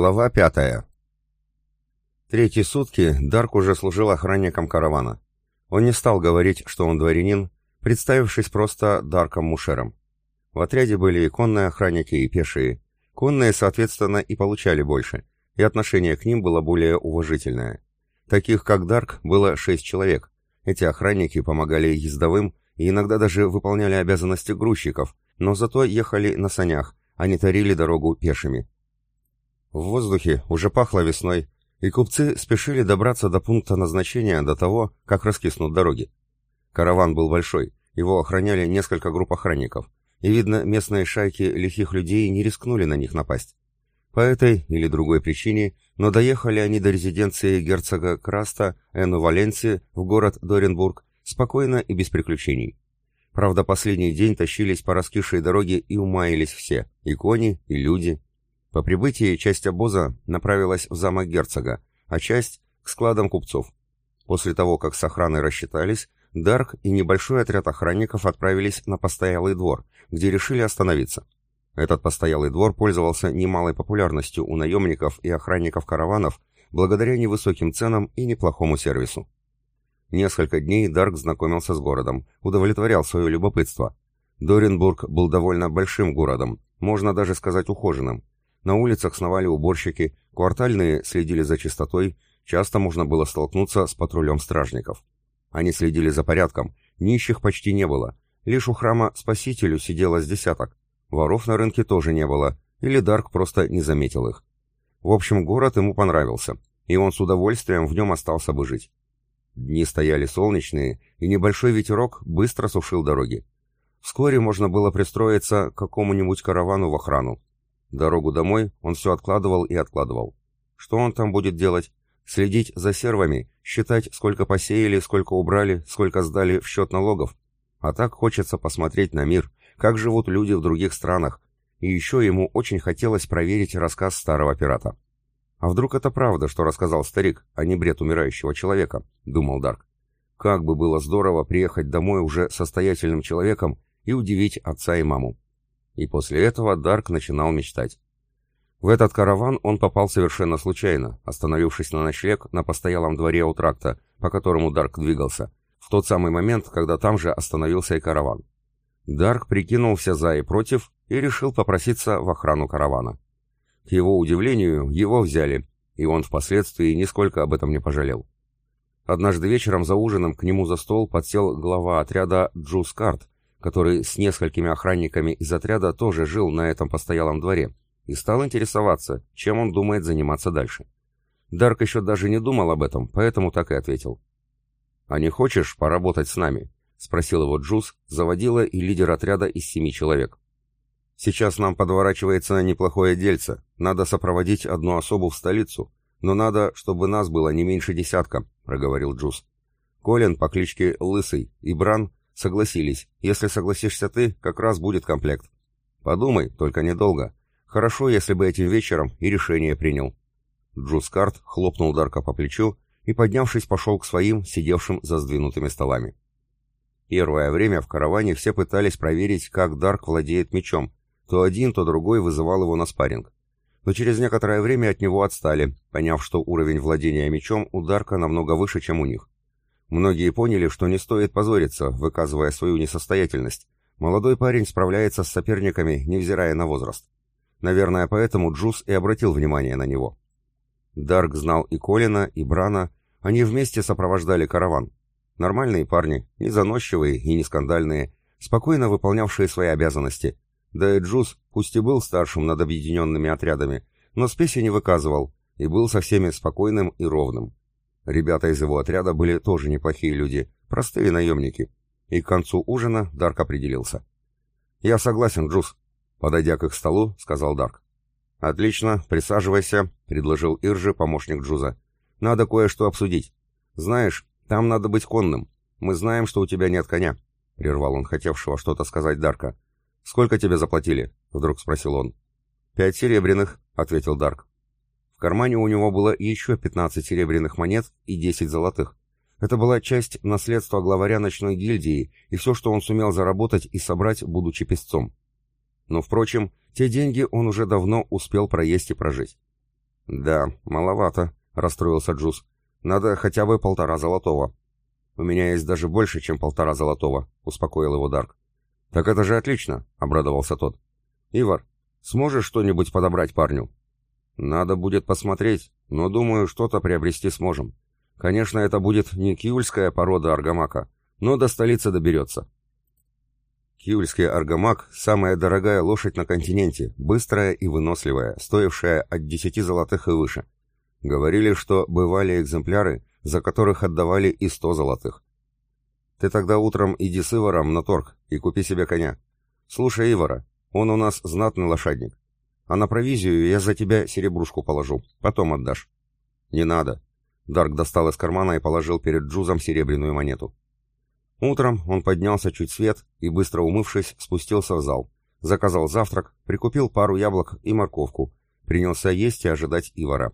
Глава пятая. Третьи сутки Дарк уже служил охранником каравана. Он не стал говорить, что он дворянин, представившись просто Дарком Мушером. В отряде были и конные охранники, и пешие. Конные, соответственно, и получали больше, и отношение к ним было более уважительное. Таких, как Дарк, было шесть человек. Эти охранники помогали ездовым и иногда даже выполняли обязанности грузчиков, но зато ехали на санях, а не тарили дорогу пешими. В воздухе уже пахло весной, и купцы спешили добраться до пункта назначения до того, как раскиснут дороги. Караван был большой, его охраняли несколько групп охранников, и, видно, местные шайки лихих людей не рискнули на них напасть. По этой или другой причине, но доехали они до резиденции герцога Краста Эну Валенси в город Доренбург спокойно и без приключений. Правда, последний день тащились по раскисшей дороге и умаялись все, и кони, и люди, по прибытии часть обоза направилась в замок герцога, а часть — к складам купцов. После того, как с охраной рассчитались, Дарк и небольшой отряд охранников отправились на постоялый двор, где решили остановиться. Этот постоялый двор пользовался немалой популярностью у наемников и охранников караванов благодаря невысоким ценам и неплохому сервису. Несколько дней Дарк знакомился с городом, удовлетворял свое любопытство. Доренбург был довольно большим городом, можно даже сказать ухоженным, на улицах сновали уборщики, квартальные следили за чистотой, часто можно было столкнуться с патрулем стражников. Они следили за порядком, нищих почти не было, лишь у храма Спасителю сидело с десяток, воров на рынке тоже не было, или Дарк просто не заметил их. В общем, город ему понравился, и он с удовольствием в нем остался бы жить. Дни стояли солнечные, и небольшой ветерок быстро сушил дороги. Вскоре можно было пристроиться к какому-нибудь каравану в охрану, Дорогу домой он все откладывал и откладывал. Что он там будет делать? Следить за сервами, считать, сколько посеяли, сколько убрали, сколько сдали в счет налогов. А так хочется посмотреть на мир, как живут люди в других странах. И еще ему очень хотелось проверить рассказ старого пирата. «А вдруг это правда, что рассказал старик, а не бред умирающего человека?» — думал Дарк. «Как бы было здорово приехать домой уже состоятельным человеком и удивить отца и маму» и после этого Дарк начинал мечтать. В этот караван он попал совершенно случайно, остановившись на ночлег на постоялом дворе у тракта, по которому Дарк двигался, в тот самый момент, когда там же остановился и караван. Дарк прикинул все за и против и решил попроситься в охрану каравана. К его удивлению, его взяли, и он впоследствии нисколько об этом не пожалел. Однажды вечером за ужином к нему за стол подсел глава отряда Джускарт, который с несколькими охранниками из отряда тоже жил на этом постоялом дворе, и стал интересоваться, чем он думает заниматься дальше. Дарк еще даже не думал об этом, поэтому так и ответил. «А не хочешь поработать с нами?» — спросил его Джуз, заводила и лидер отряда из семи человек. «Сейчас нам подворачивается неплохое дельце. Надо сопроводить одну особу в столицу, но надо, чтобы нас было не меньше десятка», — проговорил Джуз. «Колин по кличке Лысый и Бран Согласились. Если согласишься ты, как раз будет комплект. Подумай, только недолго. Хорошо, если бы этим вечером и решение принял. Джускарт хлопнул Дарка по плечу и, поднявшись, пошел к своим, сидевшим за сдвинутыми столами. Первое время в караване все пытались проверить, как Дарк владеет мечом. То один, то другой вызывал его на спарринг. Но через некоторое время от него отстали, поняв, что уровень владения мечом у Дарка намного выше, чем у них. Многие поняли, что не стоит позориться, выказывая свою несостоятельность. Молодой парень справляется с соперниками, невзирая на возраст. Наверное, поэтому Джуз и обратил внимание на него. Дарк знал и Колина, и Брана. Они вместе сопровождали караван. Нормальные парни, не заносчивые и не скандальные, спокойно выполнявшие свои обязанности. Да и Джуз, пусть и был старшим над объединенными отрядами, но спеси не выказывал и был со всеми спокойным и ровным. Ребята из его отряда были тоже неплохие люди, простые наемники. И к концу ужина Дарк определился. «Я согласен, Джуз», — подойдя к их столу, сказал Дарк. «Отлично, присаживайся», — предложил Иржи помощник Джуза. «Надо кое-что обсудить. Знаешь, там надо быть конным. Мы знаем, что у тебя нет коня», — прервал он хотевшего что-то сказать Дарка. «Сколько тебе заплатили?» — вдруг спросил он. «Пять серебряных», — ответил Дарк. Кармане у него было еще 15 серебряных монет и 10 золотых. Это была часть наследства главаря ночной гильдии и все, что он сумел заработать и собрать, будучи песцом. Но, впрочем, те деньги он уже давно успел проесть и прожить. «Да, маловато», — расстроился Джуз. «Надо хотя бы полтора золотого». «У меня есть даже больше, чем полтора золотого», — успокоил его Дарк. «Так это же отлично», — обрадовался тот. «Ивар, сможешь что-нибудь подобрать парню?» Надо будет посмотреть, но думаю, что-то приобрести сможем. Конечно, это будет не киульская порода аргамака, но до столицы доберется. Киульский аргамак – самая дорогая лошадь на континенте, быстрая и выносливая, стоившая от 10 золотых и выше. Говорили, что бывали экземпляры, за которых отдавали и 100 золотых. Ты тогда утром иди с Иваром на торг и купи себе коня. Слушай Ивара, он у нас знатный лошадник. А на провизию я за тебя серебрушку положу. Потом отдашь». «Не надо». Дарк достал из кармана и положил перед Джузом серебряную монету. Утром он поднялся чуть свет и, быстро умывшись, спустился в зал. Заказал завтрак, прикупил пару яблок и морковку. Принялся есть и ожидать Ивара.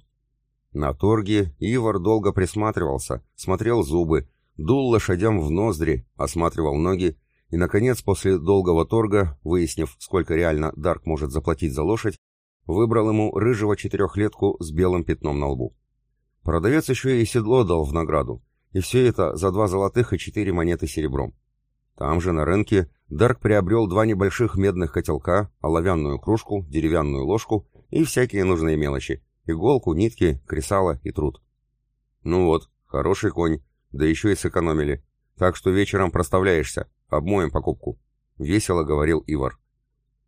На торге Ивар долго присматривался, смотрел зубы, дул лошадям в ноздри, осматривал ноги и, наконец, после долгого торга, выяснив, сколько реально Дарк может заплатить за лошадь, Выбрал ему рыжего четырехлетку с белым пятном на лбу. Продавец еще и седло дал в награду, и все это за два золотых и четыре монеты серебром. Там же, на рынке, Дарк приобрел два небольших медных котелка, оловянную кружку, деревянную ложку и всякие нужные мелочи — иголку, нитки, кресало и труд. Ну вот, хороший конь, да еще и сэкономили. Так что вечером проставляешься, обмоем покупку. Весело говорил Ивар.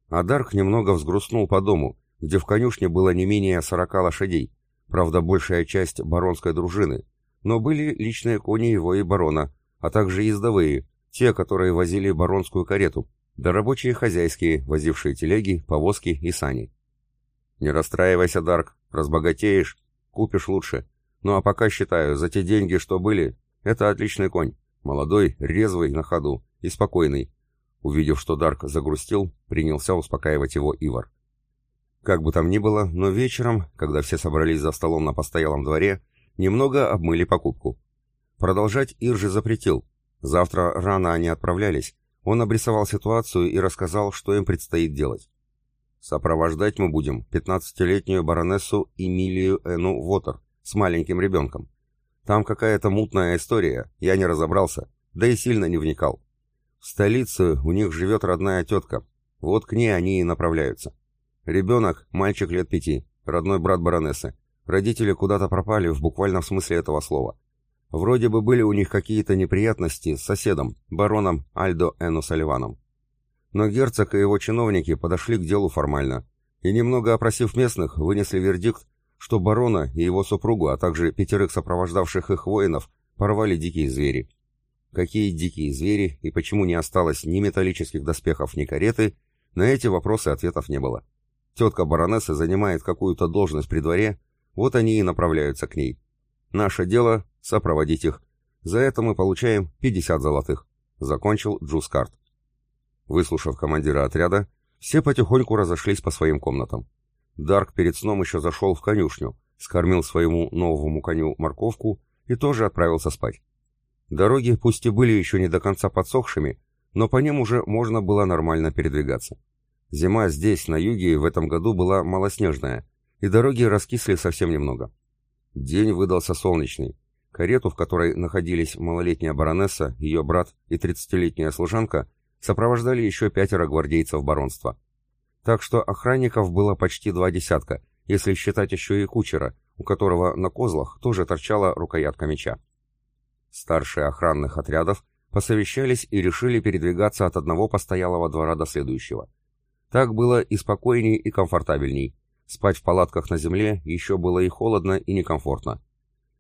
А Дарк немного взгрустнул по дому, где в конюшне было не менее 40 лошадей, правда большая часть баронской дружины, но были личные кони его и барона, а также ездовые, те, которые возили баронскую карету, да рабочие хозяйские, возившие телеги, повозки и сани. «Не расстраивайся, Дарк, разбогатеешь, купишь лучше. Ну а пока, считаю, за те деньги, что были, это отличный конь, молодой, резвый, на ходу и спокойный». Увидев, что Дарк загрустил, принялся успокаивать его Ивар. Как бы там ни было, но вечером, когда все собрались за столом на постоялом дворе, немного обмыли покупку. Продолжать Иржи запретил. Завтра рано они отправлялись. Он обрисовал ситуацию и рассказал, что им предстоит делать. Сопровождать мы будем 15-летнюю баронессу Эмилию Эну Вотер с маленьким ребенком. Там какая-то мутная история, я не разобрался, да и сильно не вникал. В столице у них живет родная тетка, вот к ней они и направляются. Ребенок, мальчик лет пяти, родной брат баронессы. Родители куда-то пропали в буквальном смысле этого слова. Вроде бы были у них какие-то неприятности с соседом, бароном Альдо Эну Сальваном. Но герцог и его чиновники подошли к делу формально. И немного опросив местных, вынесли вердикт, что барона и его супругу, а также пятерых сопровождавших их воинов, порвали дикие звери. Какие дикие звери и почему не осталось ни металлических доспехов, ни кареты, на эти вопросы ответов не было. Тетка баронессы занимает какую-то должность при дворе, вот они и направляются к ней. Наше дело — сопроводить их. За это мы получаем 50 золотых», — закончил Джускарт. Выслушав командира отряда, все потихоньку разошлись по своим комнатам. Дарк перед сном еще зашел в конюшню, скормил своему новому коню морковку и тоже отправился спать. Дороги пусть и были еще не до конца подсохшими, но по ним уже можно было нормально передвигаться. Зима здесь, на юге, в этом году была малоснежная, и дороги раскисли совсем немного. День выдался солнечный. Карету, в которой находились малолетняя баронесса, ее брат и 30-летняя служанка, сопровождали еще пятеро гвардейцев баронства. Так что охранников было почти два десятка, если считать еще и кучера, у которого на козлах тоже торчала рукоятка меча. Старшие охранных отрядов посовещались и решили передвигаться от одного постоялого двора до следующего – так было и спокойней, и комфортабельней. Спать в палатках на земле еще было и холодно, и некомфортно.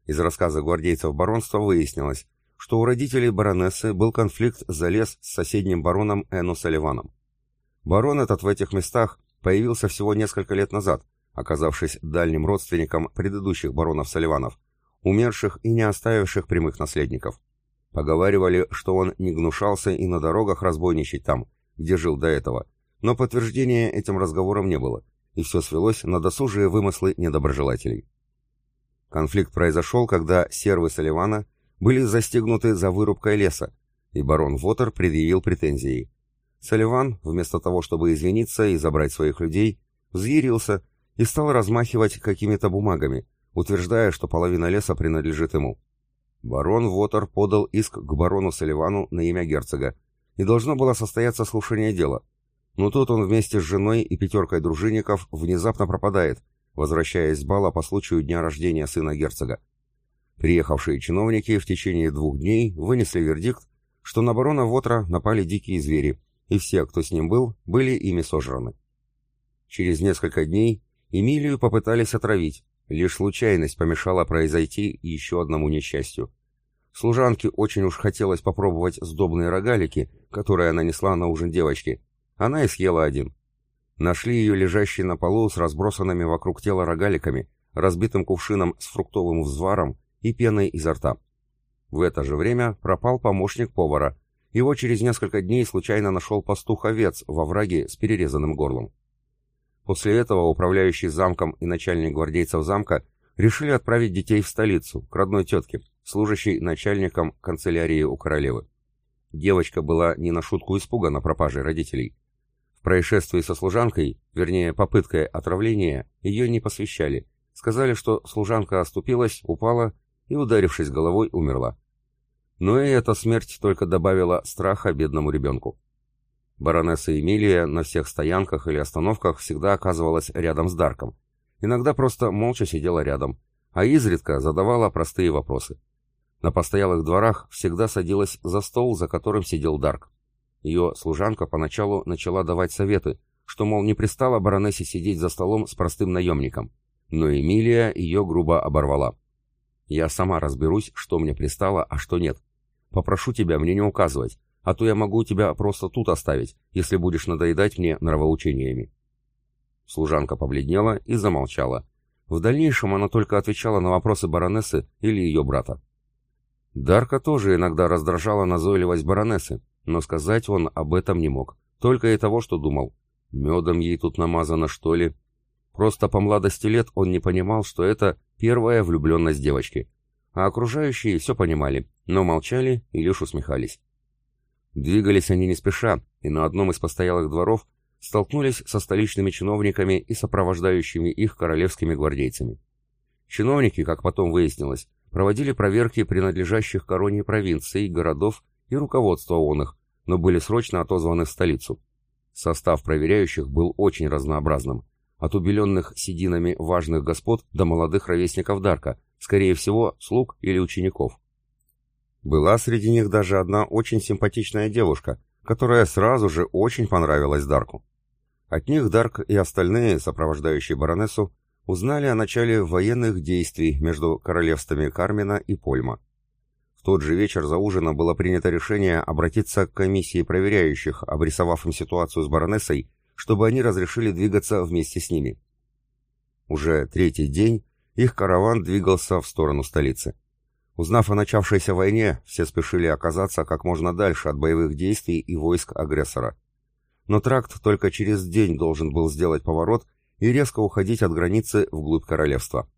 Из рассказа гвардейцев баронства выяснилось, что у родителей баронессы был конфликт за лес с соседним бароном Эну Салливаном. Барон этот в этих местах появился всего несколько лет назад, оказавшись дальним родственником предыдущих баронов Салливанов, умерших и не оставивших прямых наследников. Поговаривали, что он не гнушался и на дорогах разбойничать там, где жил до этого, но подтверждения этим разговорам не было, и все свелось на досужие вымыслы недоброжелателей. Конфликт произошел, когда сервы Салливана были застигнуты за вырубкой леса, и барон Вотер предъявил претензии. Салливан, вместо того, чтобы извиниться и забрать своих людей, взъярился и стал размахивать какими-то бумагами, утверждая, что половина леса принадлежит ему. Барон Вотер подал иск к барону Салливану на имя герцога, и должно было состояться слушание дела – но тут он вместе с женой и пятеркой дружинников внезапно пропадает, возвращаясь с бала по случаю дня рождения сына герцога. Приехавшие чиновники в течение двух дней вынесли вердикт, что на барона Вотра напали дикие звери, и все, кто с ним был, были ими сожраны. Через несколько дней Эмилию попытались отравить, лишь случайность помешала произойти еще одному несчастью. Служанке очень уж хотелось попробовать сдобные рогалики, которые она несла на ужин девочки, она и съела один. Нашли ее лежащей на полу с разбросанными вокруг тела рогаликами, разбитым кувшином с фруктовым взваром и пеной изо рта. В это же время пропал помощник повара. Его через несколько дней случайно нашел пастух-овец во враге с перерезанным горлом. После этого управляющий замком и начальник гвардейцев замка решили отправить детей в столицу, к родной тетке, служащей начальником канцелярии у королевы. Девочка была не на шутку испугана пропажей родителей происшествии со служанкой, вернее, попыткой отравления, ее не посвящали. Сказали, что служанка оступилась, упала и, ударившись головой, умерла. Но и эта смерть только добавила страха бедному ребенку. Баронесса Эмилия на всех стоянках или остановках всегда оказывалась рядом с Дарком. Иногда просто молча сидела рядом, а изредка задавала простые вопросы. На постоялых дворах всегда садилась за стол, за которым сидел Дарк. Ее служанка поначалу начала давать советы, что, мол, не пристала баронессе сидеть за столом с простым наемником. Но Эмилия ее грубо оборвала. «Я сама разберусь, что мне пристало, а что нет. Попрошу тебя мне не указывать, а то я могу тебя просто тут оставить, если будешь надоедать мне нравоучениями». Служанка побледнела и замолчала. В дальнейшем она только отвечала на вопросы баронессы или ее брата. Дарка тоже иногда раздражала назойливость баронессы, но сказать он об этом не мог, только и того, что думал. Медом ей тут намазано, что ли? Просто по младости лет он не понимал, что это первая влюбленность девочки. А окружающие все понимали, но молчали и лишь усмехались. Двигались они не спеша, и на одном из постоялых дворов столкнулись со столичными чиновниками и сопровождающими их королевскими гвардейцами. Чиновники, как потом выяснилось, проводили проверки принадлежащих короне провинций, городов и руководство он их, но были срочно отозваны в столицу. Состав проверяющих был очень разнообразным, от убеленных сединами важных господ до молодых ровесников Дарка, скорее всего, слуг или учеников. Была среди них даже одна очень симпатичная девушка, которая сразу же очень понравилась Дарку. От них Дарк и остальные, сопровождающие баронессу, узнали о начале военных действий между королевствами Кармина и Польма тот же вечер за ужином было принято решение обратиться к комиссии проверяющих, обрисовав им ситуацию с баронессой, чтобы они разрешили двигаться вместе с ними. Уже третий день их караван двигался в сторону столицы. Узнав о начавшейся войне, все спешили оказаться как можно дальше от боевых действий и войск агрессора. Но тракт только через день должен был сделать поворот и резко уходить от границы вглубь королевства.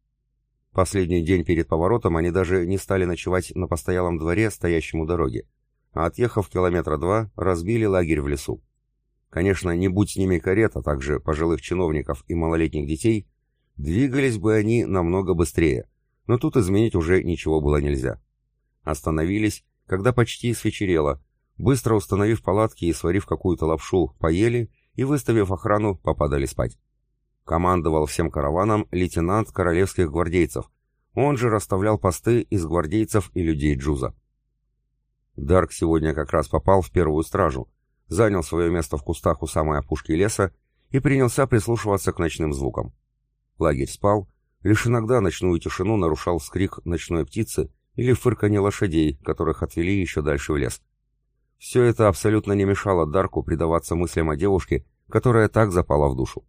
Последний день перед поворотом они даже не стали ночевать на постоялом дворе, стоящем у дороги, а отъехав километра два, разбили лагерь в лесу. Конечно, не будь с ними карет, а также пожилых чиновников и малолетних детей, двигались бы они намного быстрее, но тут изменить уже ничего было нельзя. Остановились, когда почти свечерело, быстро установив палатки и сварив какую-то лапшу, поели и, выставив охрану, попадали спать. Командовал всем караваном лейтенант королевских гвардейцев. Он же расставлял посты из гвардейцев и людей Джуза. Дарк сегодня как раз попал в первую стражу, занял свое место в кустах у самой опушки леса и принялся прислушиваться к ночным звукам. Лагерь спал, лишь иногда ночную тишину нарушал вскрик ночной птицы или фырканье лошадей, которых отвели еще дальше в лес. Все это абсолютно не мешало Дарку предаваться мыслям о девушке, которая так запала в душу.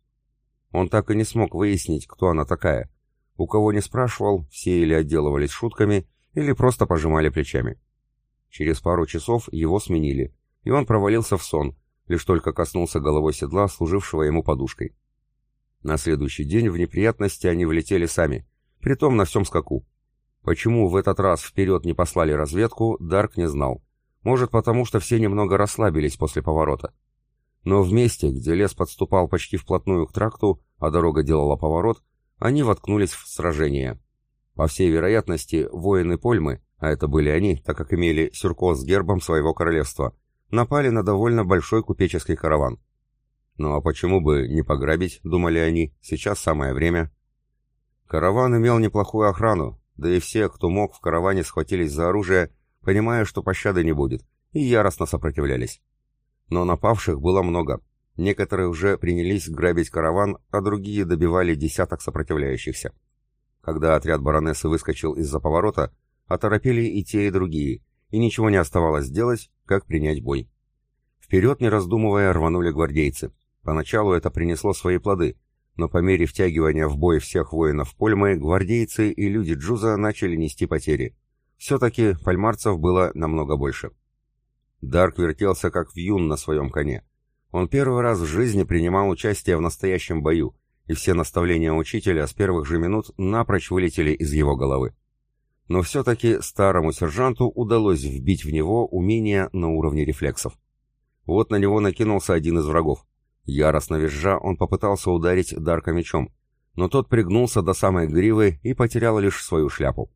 Он так и не смог выяснить, кто она такая. У кого не спрашивал, все или отделывались шутками, или просто пожимали плечами. Через пару часов его сменили, и он провалился в сон, лишь только коснулся головой седла, служившего ему подушкой. На следующий день в неприятности они влетели сами, притом на всем скаку. Почему в этот раз вперед не послали разведку, Дарк не знал. Может, потому что все немного расслабились после поворота. Но в месте, где лес подступал почти вплотную к тракту, а дорога делала поворот, они воткнулись в сражение. По всей вероятности, воины Польмы, а это были они, так как имели сюрко с гербом своего королевства, напали на довольно большой купеческий караван. Ну а почему бы не пограбить, думали они, сейчас самое время. Караван имел неплохую охрану, да и все, кто мог, в караване схватились за оружие, понимая, что пощады не будет, и яростно сопротивлялись. Но напавших было много. Некоторые уже принялись грабить караван, а другие добивали десяток сопротивляющихся. Когда отряд баронессы выскочил из-за поворота, оторопели и те, и другие, и ничего не оставалось делать, как принять бой. Вперед, не раздумывая, рванули гвардейцы. Поначалу это принесло свои плоды, но по мере втягивания в бой всех воинов Польмы, гвардейцы и люди Джуза начали нести потери. Все-таки пальмарцев было намного больше. Дарк вертелся как вьюн на своем коне. Он первый раз в жизни принимал участие в настоящем бою, и все наставления учителя с первых же минут напрочь вылетели из его головы. Но все-таки старому сержанту удалось вбить в него умение на уровне рефлексов. Вот на него накинулся один из врагов. Яростно визжа, он попытался ударить Дарка мечом, но тот пригнулся до самой гривы и потерял лишь свою шляпу.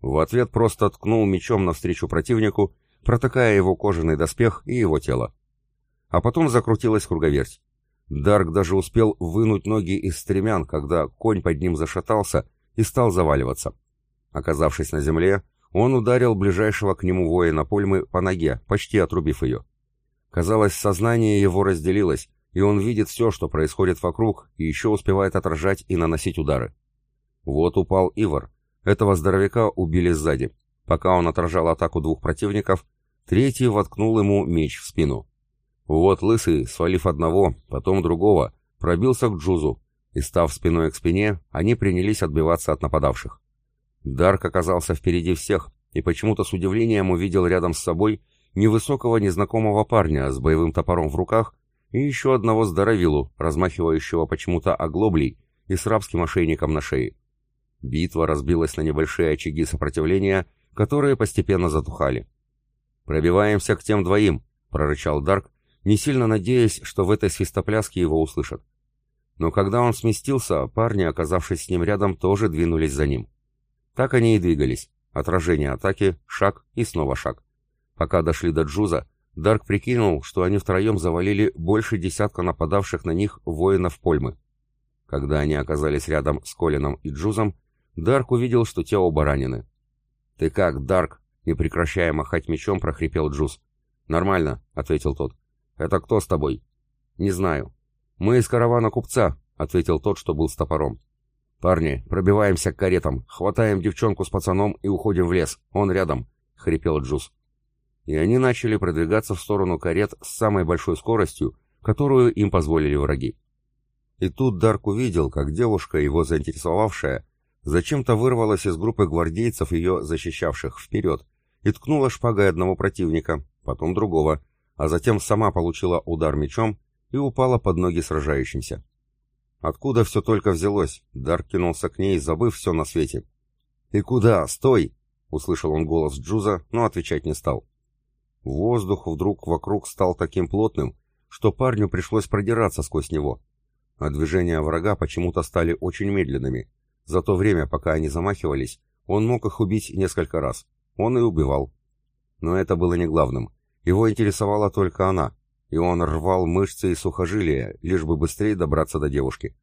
В ответ просто ткнул мечом навстречу противнику протыкая его кожаный доспех и его тело. А потом закрутилась круговерть. Дарк даже успел вынуть ноги из стремян, когда конь под ним зашатался и стал заваливаться. Оказавшись на земле, он ударил ближайшего к нему воина Польмы по ноге, почти отрубив ее. Казалось, сознание его разделилось, и он видит все, что происходит вокруг, и еще успевает отражать и наносить удары. Вот упал Ивар. Этого здоровяка убили сзади. Пока он отражал атаку двух противников, Третий воткнул ему меч в спину. Вот Лысый, свалив одного, потом другого, пробился к Джузу, и, став спиной к спине, они принялись отбиваться от нападавших. Дарк оказался впереди всех, и почему-то с удивлением увидел рядом с собой невысокого незнакомого парня с боевым топором в руках и еще одного здоровилу, размахивающего почему-то оглоблей и с рабским ошейником на шее. Битва разбилась на небольшие очаги сопротивления, которые постепенно затухали. «Пробиваемся к тем двоим», — прорычал Дарк, не сильно надеясь, что в этой свистопляске его услышат. Но когда он сместился, парни, оказавшись с ним рядом, тоже двинулись за ним. Так они и двигались. Отражение атаки, шаг и снова шаг. Пока дошли до Джуза, Дарк прикинул, что они втроем завалили больше десятка нападавших на них воинов Польмы. Когда они оказались рядом с Колином и Джузом, Дарк увидел, что те оба ранены. «Ты как, Дарк?» И, прекращая махать мечом, прохрипел Джуз. «Нормально», — ответил тот. «Это кто с тобой?» «Не знаю». «Мы из каравана купца», — ответил тот, что был с топором. «Парни, пробиваемся к каретам, хватаем девчонку с пацаном и уходим в лес. Он рядом», — хрипел Джуз. И они начали продвигаться в сторону карет с самой большой скоростью, которую им позволили враги. И тут Дарк увидел, как девушка, его заинтересовавшая, зачем-то вырвалась из группы гвардейцев, ее защищавших, вперед, и ткнула шпагой одного противника, потом другого, а затем сама получила удар мечом и упала под ноги сражающимся. Откуда все только взялось, Дар кинулся к ней, забыв все на свете. «Ты куда? Стой!» — услышал он голос Джуза, но отвечать не стал. Воздух вдруг вокруг стал таким плотным, что парню пришлось продираться сквозь него, а движения врага почему-то стали очень медленными. За то время, пока они замахивались, он мог их убить несколько раз. Он и убивал. Но это было не главным. Его интересовала только она, и он рвал мышцы и сухожилия, лишь бы быстрее добраться до девушки.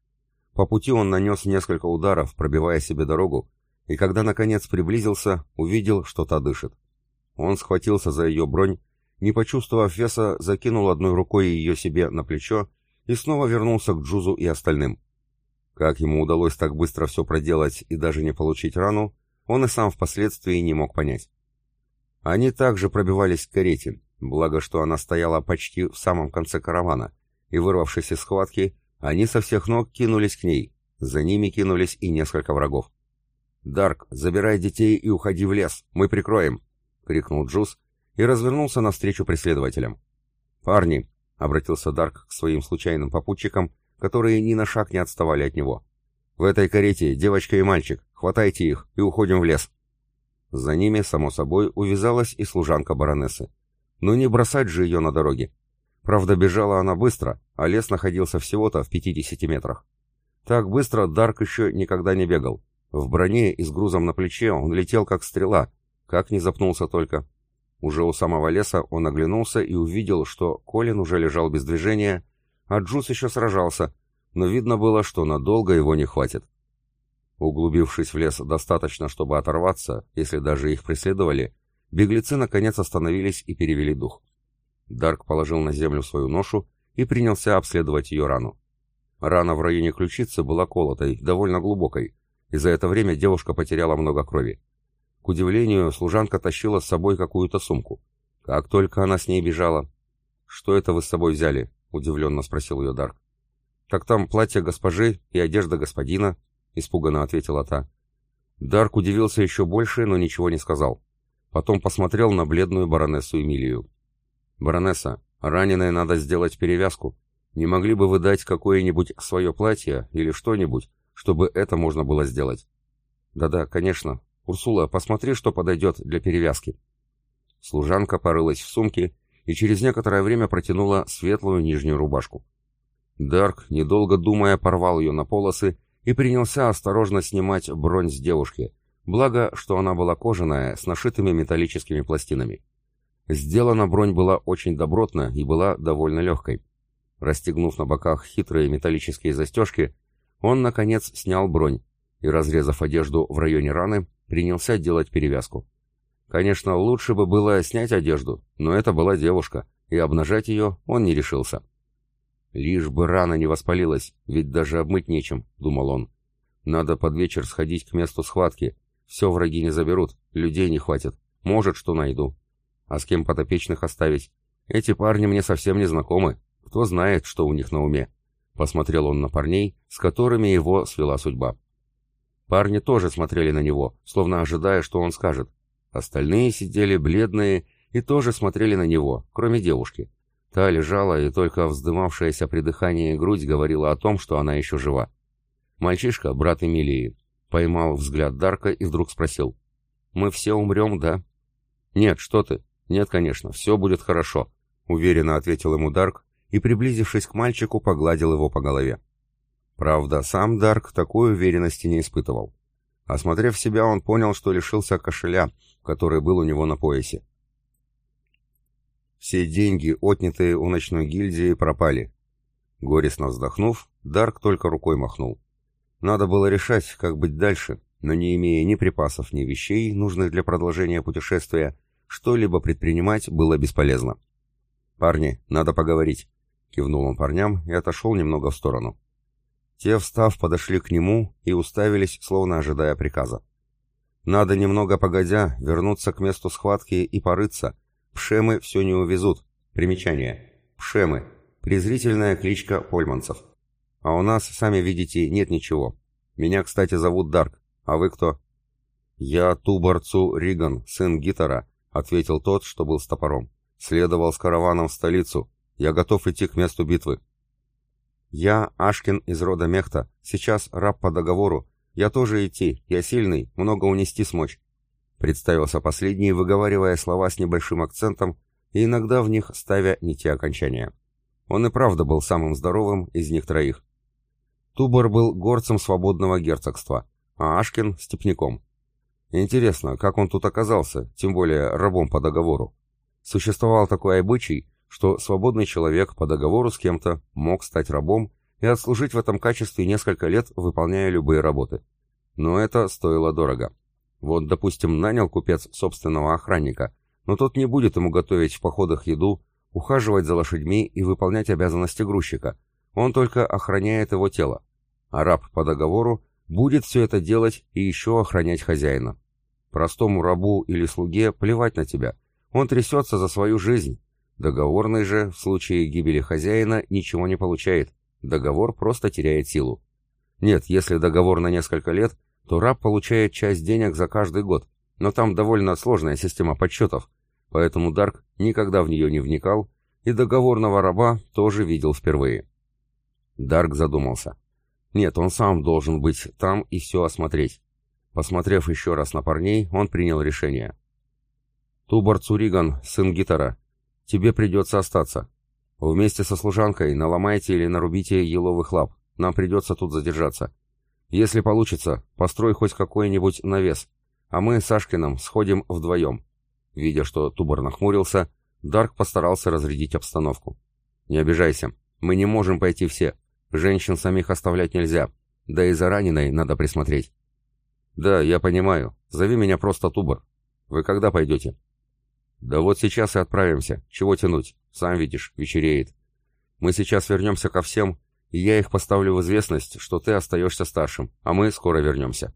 По пути он нанес несколько ударов, пробивая себе дорогу, и когда, наконец, приблизился, увидел, что та дышит. Он схватился за ее бронь, не почувствовав веса, закинул одной рукой ее себе на плечо и снова вернулся к Джузу и остальным. Как ему удалось так быстро все проделать и даже не получить рану, он и сам впоследствии не мог понять. Они также пробивались к карете, благо что она стояла почти в самом конце каравана, и, вырвавшись из схватки, они со всех ног кинулись к ней, за ними кинулись и несколько врагов. «Дарк, забирай детей и уходи в лес, мы прикроем!» — крикнул Джуз и развернулся навстречу преследователям. «Парни!» — обратился Дарк к своим случайным попутчикам, которые ни на шаг не отставали от него. «В этой карете девочка и мальчик. Хватайте их и уходим в лес». За ними, само собой, увязалась и служанка баронессы. Но не бросать же ее на дороге. Правда, бежала она быстро, а лес находился всего-то в 50 метрах. Так быстро Дарк еще никогда не бегал. В броне и с грузом на плече он летел как стрела, как не запнулся только. Уже у самого леса он оглянулся и увидел, что Колин уже лежал без движения, а Джуз еще сражался, но видно было, что надолго его не хватит. Углубившись в лес достаточно, чтобы оторваться, если даже их преследовали, беглецы наконец остановились и перевели дух. Дарк положил на землю свою ношу и принялся обследовать ее рану. Рана в районе ключицы была колотой, довольно глубокой, и за это время девушка потеряла много крови. К удивлению, служанка тащила с собой какую-то сумку. Как только она с ней бежала... «Что это вы с собой взяли?» — удивленно спросил ее Дарк. «Так там платье госпожи и одежда господина», — испуганно ответила та. Дарк удивился еще больше, но ничего не сказал. Потом посмотрел на бледную баронессу Эмилию. «Баронесса, раненой надо сделать перевязку. Не могли бы вы дать какое-нибудь свое платье или что-нибудь, чтобы это можно было сделать?» «Да-да, конечно. Урсула, посмотри, что подойдет для перевязки». Служанка порылась в сумке и через некоторое время протянула светлую нижнюю рубашку. Дарк, недолго думая, порвал ее на полосы и принялся осторожно снимать бронь с девушки, благо, что она была кожаная, с нашитыми металлическими пластинами. Сделана бронь была очень добротно и была довольно легкой. Расстегнув на боках хитрые металлические застежки, он, наконец, снял бронь и, разрезав одежду в районе раны, принялся делать перевязку. Конечно, лучше бы было снять одежду, но это была девушка, и обнажать ее он не решился. Лишь бы рана не воспалилась, ведь даже обмыть нечем, думал он. Надо под вечер сходить к месту схватки. Все враги не заберут, людей не хватит. Может, что найду. А с кем подопечных оставить? Эти парни мне совсем не знакомы. Кто знает, что у них на уме? Посмотрел он на парней, с которыми его свела судьба. Парни тоже смотрели на него, словно ожидая, что он скажет. Остальные сидели бледные и тоже смотрели на него, кроме девушки. Та лежала, и только вздымавшаяся при дыхании грудь говорила о том, что она еще жива. Мальчишка, брат Эмилии, поймал взгляд Дарка и вдруг спросил. «Мы все умрем, да?» «Нет, что ты? Нет, конечно, все будет хорошо», — уверенно ответил ему Дарк и, приблизившись к мальчику, погладил его по голове. Правда, сам Дарк такой уверенности не испытывал. Осмотрев себя, он понял, что лишился кошеля, который был у него на поясе. Все деньги, отнятые у ночной гильдии, пропали. Горестно вздохнув, Дарк только рукой махнул. Надо было решать, как быть дальше, но не имея ни припасов, ни вещей, нужных для продолжения путешествия, что-либо предпринимать было бесполезно. «Парни, надо поговорить», — кивнул он парням и отошел немного в сторону. Те, встав, подошли к нему и уставились, словно ожидая приказа. «Надо немного погодя вернуться к месту схватки и порыться, Пшемы все не увезут. Примечание. Пшемы. Презрительная кличка польманцев. А у нас, сами видите, нет ничего. Меня, кстати, зовут Дарк. А вы кто? Я Туборцу Риган, сын Гитара, ответил тот, что был с топором. Следовал с караваном в столицу. Я готов идти к месту битвы. Я Ашкин из рода Мехта. Сейчас раб по договору. Я тоже идти. Я сильный, много унести смочь. Представился последний, выговаривая слова с небольшим акцентом и иногда в них ставя не те окончания. Он и правда был самым здоровым из них троих. Тубор был горцем свободного герцогства, а Ашкин — степняком. Интересно, как он тут оказался, тем более рабом по договору. Существовал такой обычай, что свободный человек по договору с кем-то мог стать рабом и отслужить в этом качестве несколько лет, выполняя любые работы. Но это стоило дорого. Вот, допустим, нанял купец собственного охранника, но тот не будет ему готовить в походах еду, ухаживать за лошадьми и выполнять обязанности грузчика. Он только охраняет его тело. А раб по договору будет все это делать и еще охранять хозяина. Простому рабу или слуге плевать на тебя. Он трясется за свою жизнь. Договорный же, в случае гибели хозяина, ничего не получает. Договор просто теряет силу. Нет, если договор на несколько лет – то раб получает часть денег за каждый год, но там довольно сложная система подсчетов, поэтому Дарк никогда в нее не вникал и договорного раба тоже видел впервые. Дарк задумался. Нет, он сам должен быть там и все осмотреть. Посмотрев еще раз на парней, он принял решение. «Тубар Цуриган, сын Гитара, тебе придется остаться. Вместе со служанкой наломайте или нарубите еловых лап. Нам придется тут задержаться. Если получится, построй хоть какой-нибудь навес, а мы с Сашкиным сходим вдвоем». Видя, что Тубор нахмурился, Дарк постарался разрядить обстановку. «Не обижайся, мы не можем пойти все. Женщин самих оставлять нельзя, да и за раненой надо присмотреть». «Да, я понимаю. Зови меня просто Тубор. Вы когда пойдете?» «Да вот сейчас и отправимся. Чего тянуть? Сам видишь, вечереет. Мы сейчас вернемся ко всем, и я их поставлю в известность, что ты остаешься старшим, а мы скоро вернемся.